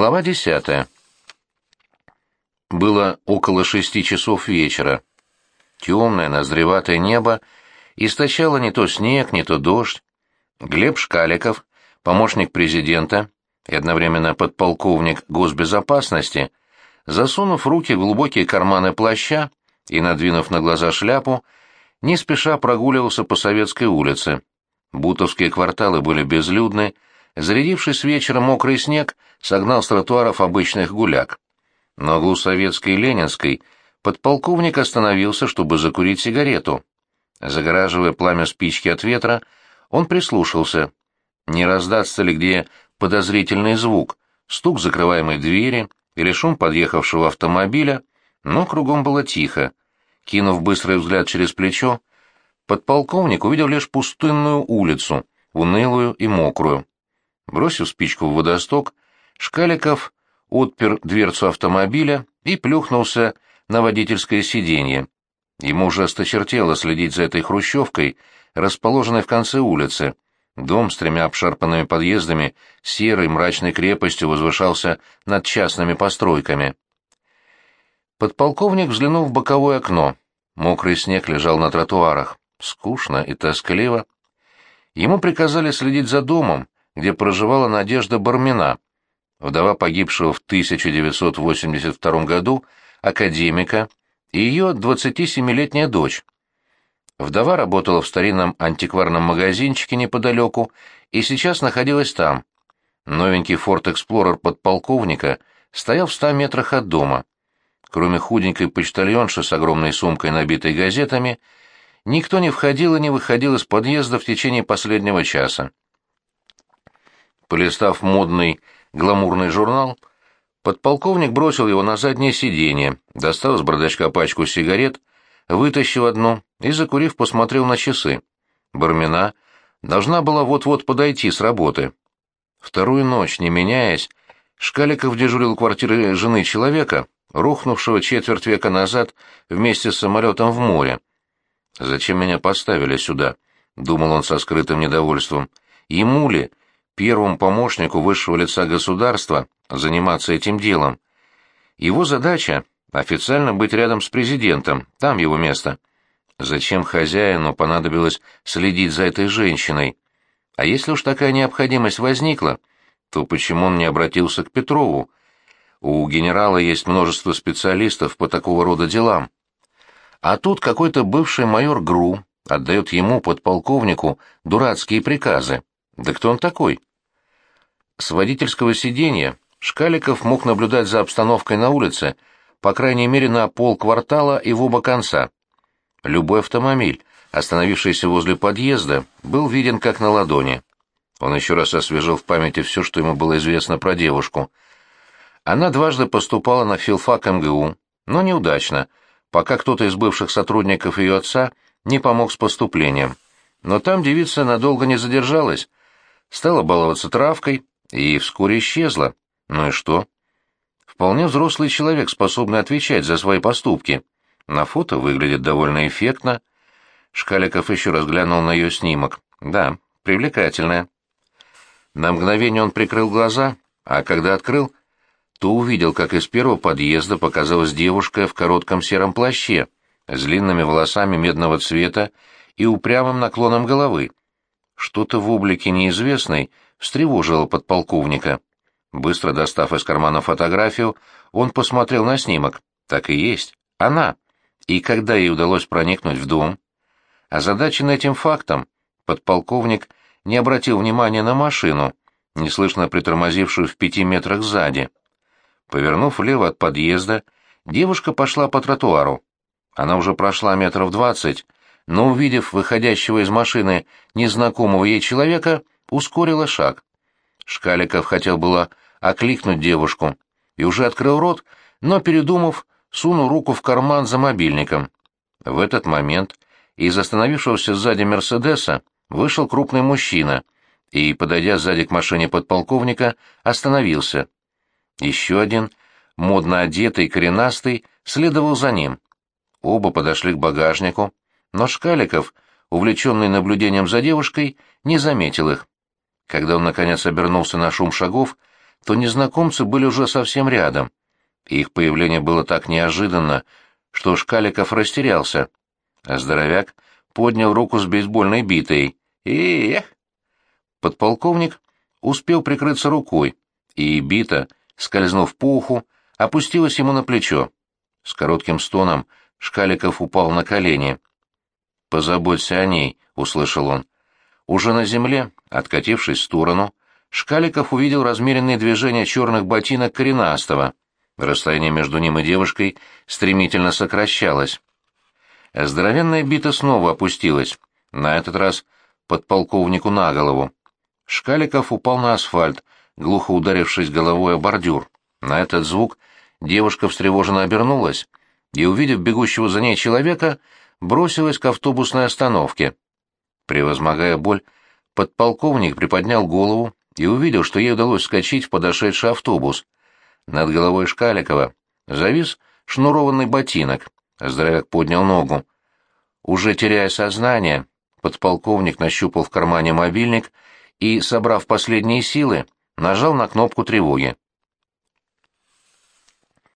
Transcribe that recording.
Глава десятая. Было около шести часов вечера. Темное, ноздреватое небо источало не то снег, не то дождь. Глеб Шкаликов, помощник президента и одновременно подполковник госбезопасности, засунув руки в глубокие карманы плаща и надвинув на глаза шляпу, не спеша прогуливался по Советской улице. Бутовские кварталы были безлюдны, зарядившись вечером мокрый снег согнал с тротуаров обычных гуляк. На углу Советской и Ленинской подполковник остановился, чтобы закурить сигарету. Загораживая пламя спички от ветра, он прислушался. Не раздастся ли где подозрительный звук, стук закрываемой двери или шум подъехавшего автомобиля, но кругом было тихо. Кинув быстрый взгляд через плечо, подполковник увидел лишь пустынную улицу, унылую и мокрую. Бросив спичку в водосток, Шкаликов отпер дверцу автомобиля и плюхнулся на водительское сиденье. Ему уже осточертело следить за этой хрущевкой, расположенной в конце улицы. Дом с тремя обшарпанными подъездами, серой мрачной крепостью возвышался над частными постройками. Подполковник взглянул в боковое окно. Мокрый снег лежал на тротуарах. Скучно и тоскливо. Ему приказали следить за домом, где проживала Надежда Бармина, вдова погибшего в 1982 году академика и ее 27-летняя дочь. Вдова работала в старинном антикварном магазинчике неподалеку и сейчас находилась там. Новенький Explorer подполковника стоял в ста метрах от дома. Кроме худенькой почтальонши с огромной сумкой, набитой газетами, никто не входил и не выходил из подъезда в течение последнего часа. Полистав модный гламурный журнал, подполковник бросил его на заднее сиденье, достал из бардачка пачку сигарет, вытащил одну и, закурив, посмотрел на часы. Бармина должна была вот-вот подойти с работы. Вторую ночь, не меняясь, Шкаликов дежурил квартиры жены человека, рухнувшего четверть века назад вместе с самолетом в море. «Зачем меня поставили сюда?» — думал он со скрытым недовольством. «Ему ли, первому помощнику высшего лица государства заниматься этим делом. Его задача — официально быть рядом с президентом, там его место. Зачем хозяину понадобилось следить за этой женщиной? А если уж такая необходимость возникла, то почему он не обратился к Петрову? У генерала есть множество специалистов по такого рода делам. А тут какой-то бывший майор ГРУ отдает ему, подполковнику, дурацкие приказы. Да кто он такой? С водительского сиденья Шкаликов мог наблюдать за обстановкой на улице, по крайней мере, на полквартала и в оба конца. Любой автомобиль, остановившийся возле подъезда, был виден как на ладони. Он еще раз освежил в памяти все, что ему было известно про девушку. Она дважды поступала на филфак МГУ, но неудачно, пока кто-то из бывших сотрудников ее отца не помог с поступлением. Но там девица надолго не задержалась, стала баловаться травкой, и вскоре исчезла. Ну и что? Вполне взрослый человек, способный отвечать за свои поступки. На фото выглядит довольно эффектно. Шкаликов еще раз глянул на ее снимок. Да, привлекательная. На мгновение он прикрыл глаза, а когда открыл, то увидел, как из первого подъезда показалась девушка в коротком сером плаще, с длинными волосами медного цвета и упрямым наклоном головы. Что-то в облике неизвестной встревожило подполковника. Быстро достав из кармана фотографию, он посмотрел на снимок. Так и есть. Она. И когда ей удалось проникнуть в дом? Озадаченный этим фактом, подполковник не обратил внимания на машину, неслышно притормозившую в пяти метрах сзади. Повернув влево от подъезда, девушка пошла по тротуару. Она уже прошла метров двадцать, но, увидев выходящего из машины незнакомого ей человека, ускорила шаг. Шкаликов хотел было окликнуть девушку и уже открыл рот, но, передумав, сунул руку в карман за мобильником. В этот момент из остановившегося сзади «Мерседеса» вышел крупный мужчина и, подойдя сзади к машине подполковника, остановился. Еще один, модно одетый, коренастый, следовал за ним. Оба подошли к багажнику, но Шкаликов, увлеченный наблюдением за девушкой, не заметил их. Когда он, наконец, обернулся на шум шагов, то незнакомцы были уже совсем рядом. Их появление было так неожиданно, что Шкаликов растерялся, а здоровяк поднял руку с бейсбольной битой. «Эх!» Подполковник успел прикрыться рукой, и бита, скользнув по уху, опустилась ему на плечо. С коротким стоном Шкаликов упал на колени. «Позаботься о ней», — услышал он. Уже на земле, откатившись в сторону, Шкаликов увидел размеренные движения черных ботинок коренастого. Расстояние между ним и девушкой стремительно сокращалось. Здоровенная бита снова опустилась, на этот раз подполковнику на голову. Шкаликов упал на асфальт, глухо ударившись головой о бордюр. На этот звук девушка встревоженно обернулась и, увидев бегущего за ней человека, бросилась к автобусной остановке. Превозмогая боль, подполковник приподнял голову и увидел, что ей удалось скачать в подошедший автобус. Над головой Шкаликова завис шнурованный ботинок. Здоровяк поднял ногу. Уже теряя сознание, подполковник нащупал в кармане мобильник и, собрав последние силы, нажал на кнопку тревоги.